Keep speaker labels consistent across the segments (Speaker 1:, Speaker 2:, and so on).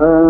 Speaker 1: uh,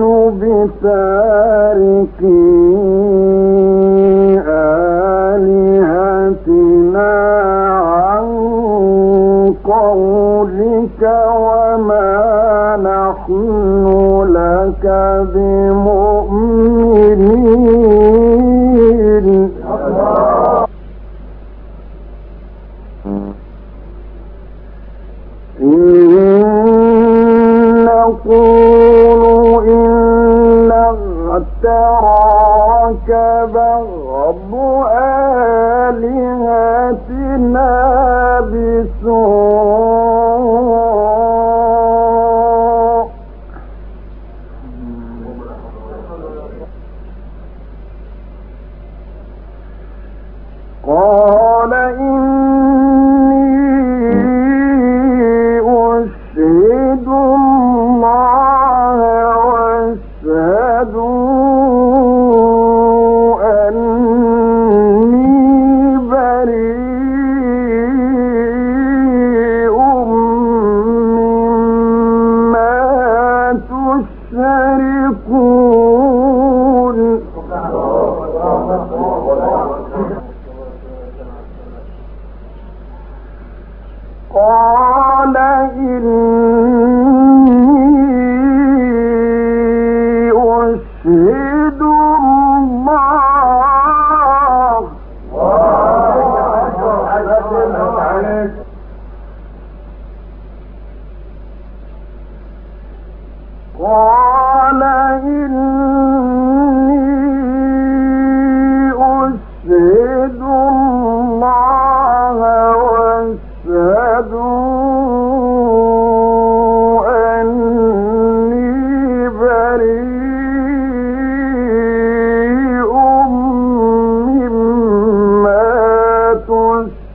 Speaker 1: منه بتاركين قولك وما نحن لك بمؤمنين. ترك بعض آلهتنا بسوء قال إن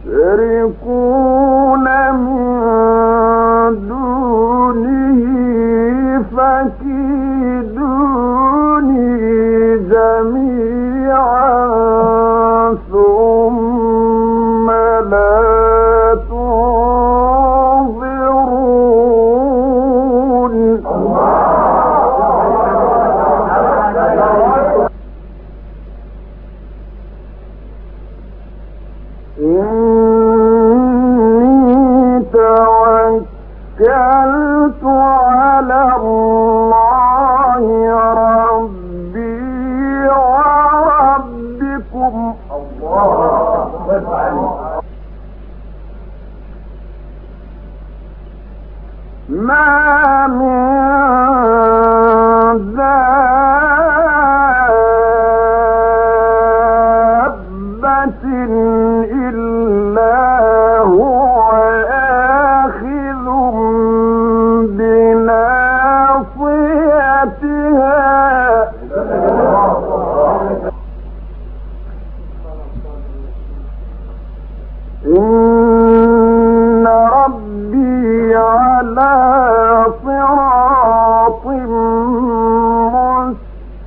Speaker 1: يشركون ما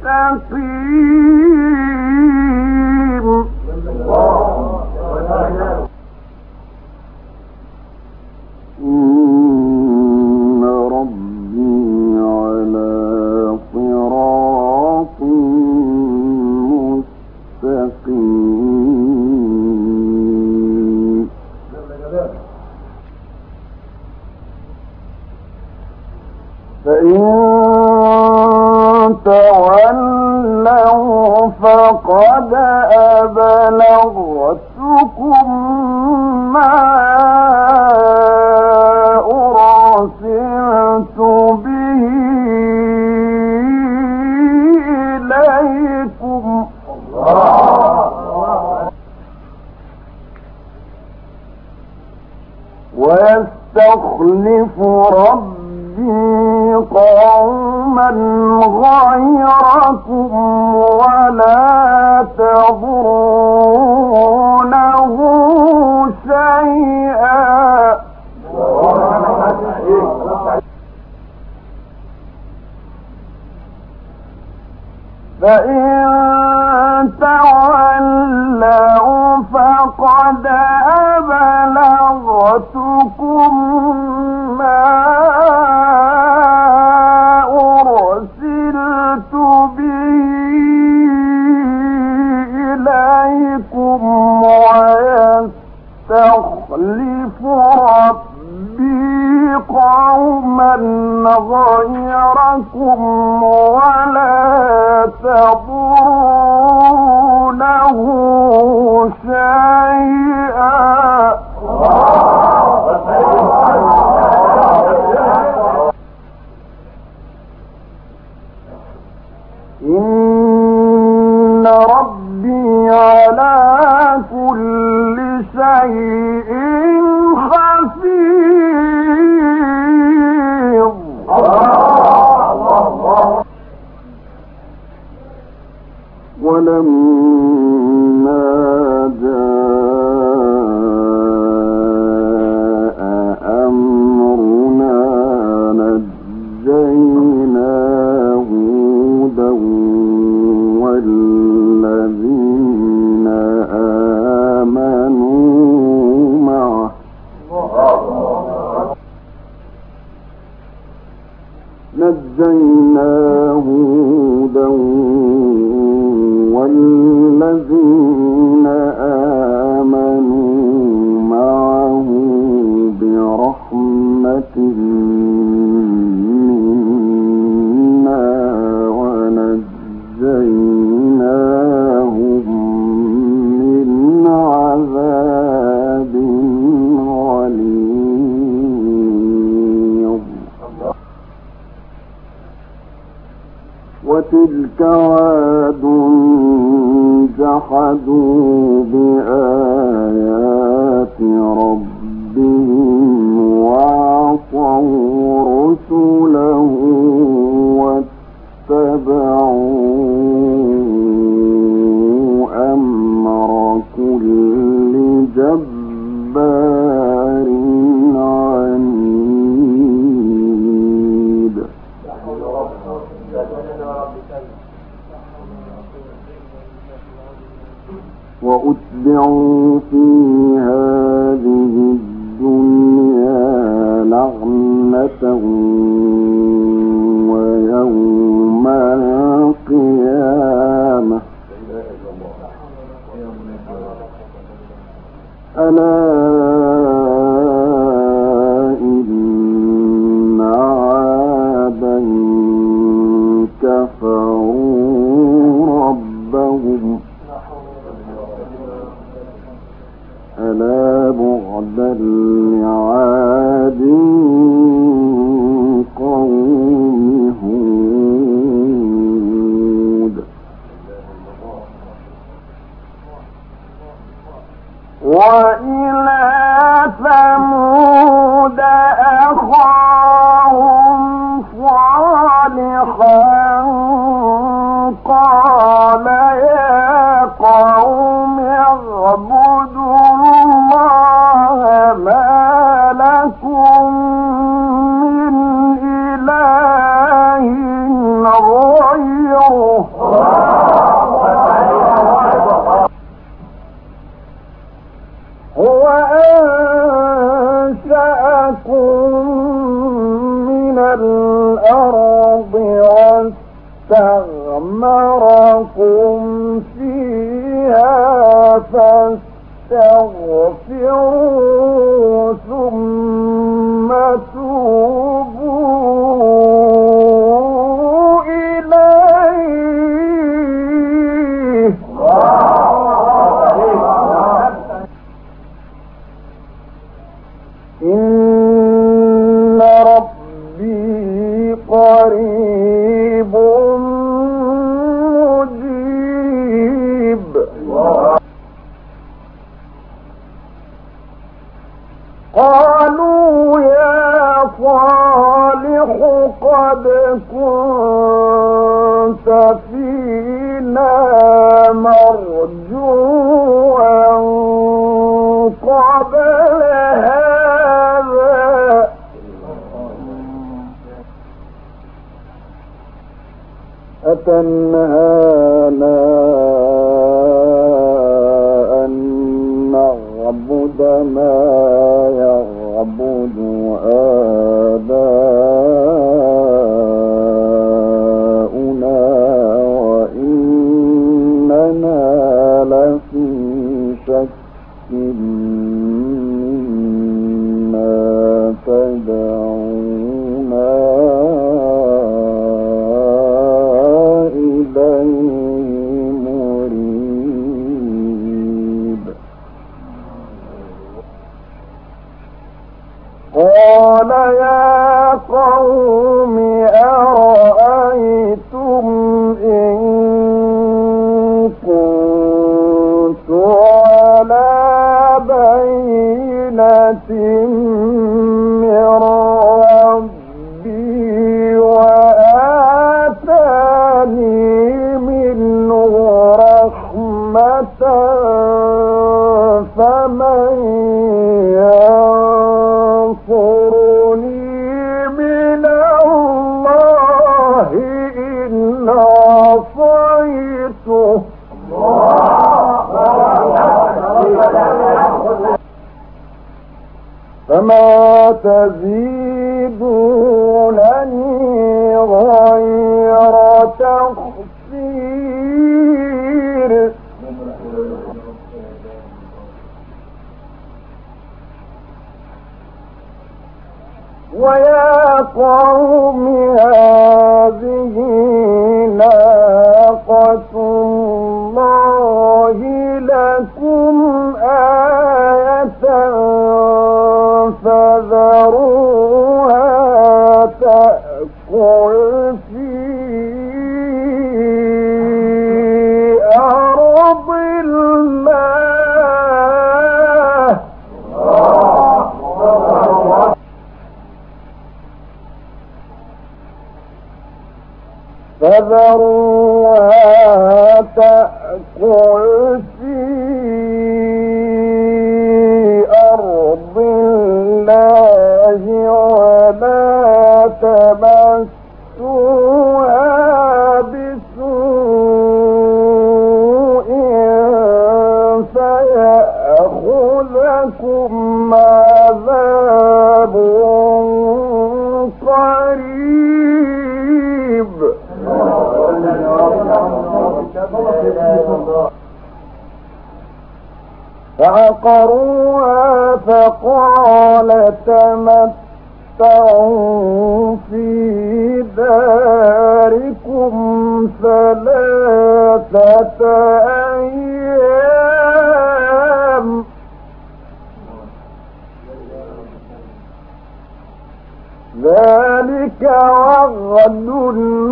Speaker 1: and peace. قد أبلغتكم ما أرسلت به إليكم ويستخلف ربي قوما غيركم ولا تضرونه شيئا. فإن تولوا فقد أبلغتكم يعبد ما يعبد آه ولا بينة ويا قوم هذه ناقة الله لكم آية فذروها تأكل فذروها تأكل في أرض الله ولا تمس فعقروها فقال تمتعوا في داركم ثلاثة أيام. ذلك عغل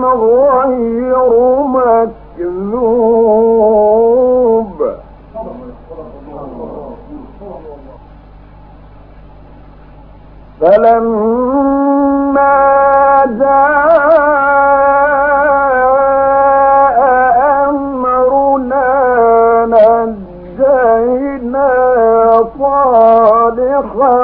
Speaker 1: غير فلما جاء أمرنا نجينا صالحا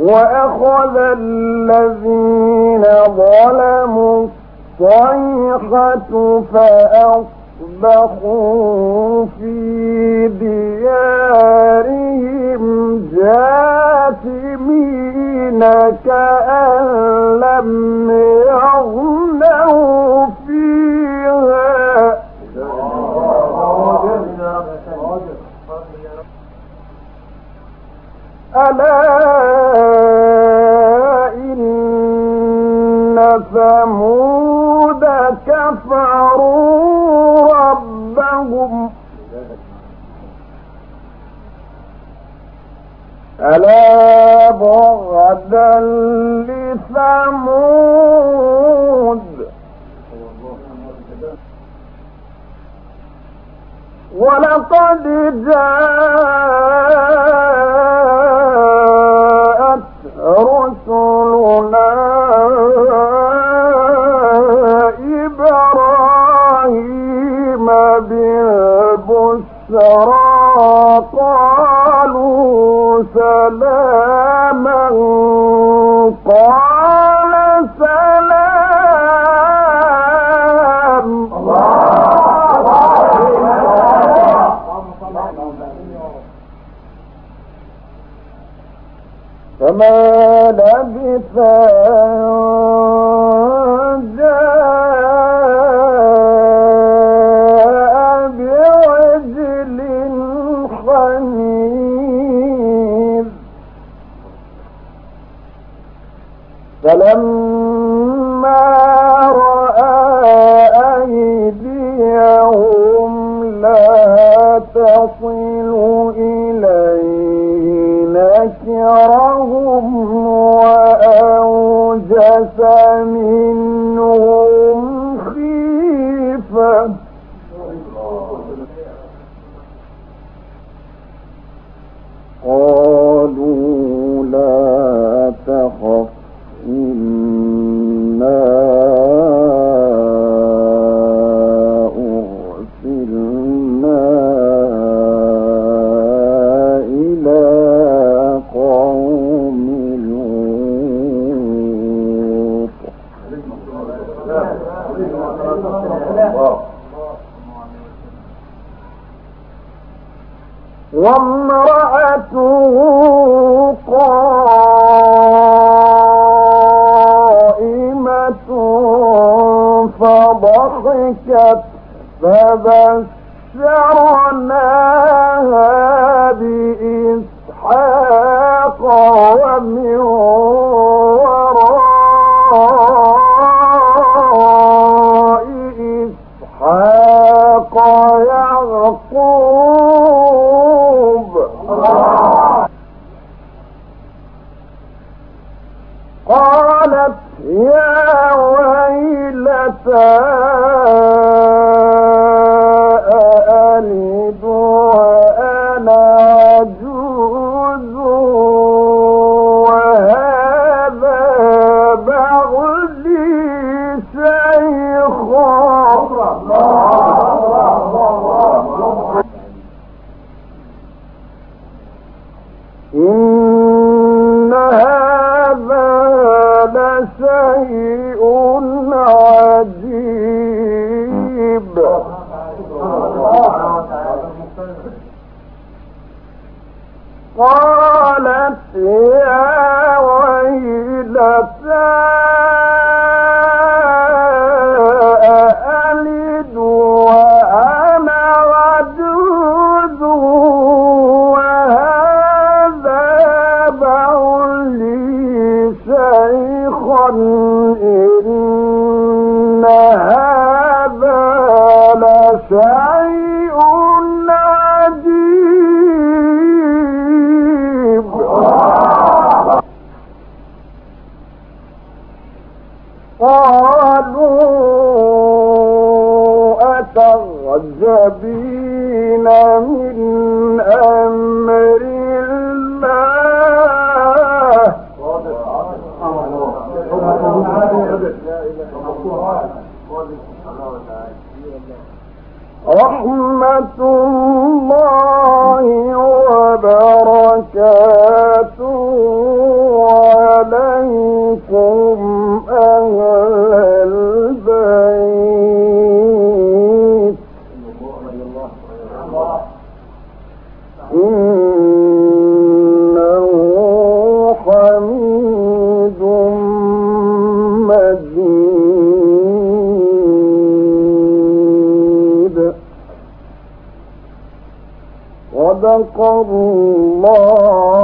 Speaker 1: وأخذ الذين ظلموا الصيحة فأصبحوا في ديارهم جاثمين كأن لم يغنوا ألا إن ثمود كفروا ربهم ألا بعدا لثمود ولقد جاءت بالبشرى قالوا سلاما قال سلام. فما لبث فضحكت فبشرناها بإسحاق ومن 色 رحمة الله وبركاته عليكم. الله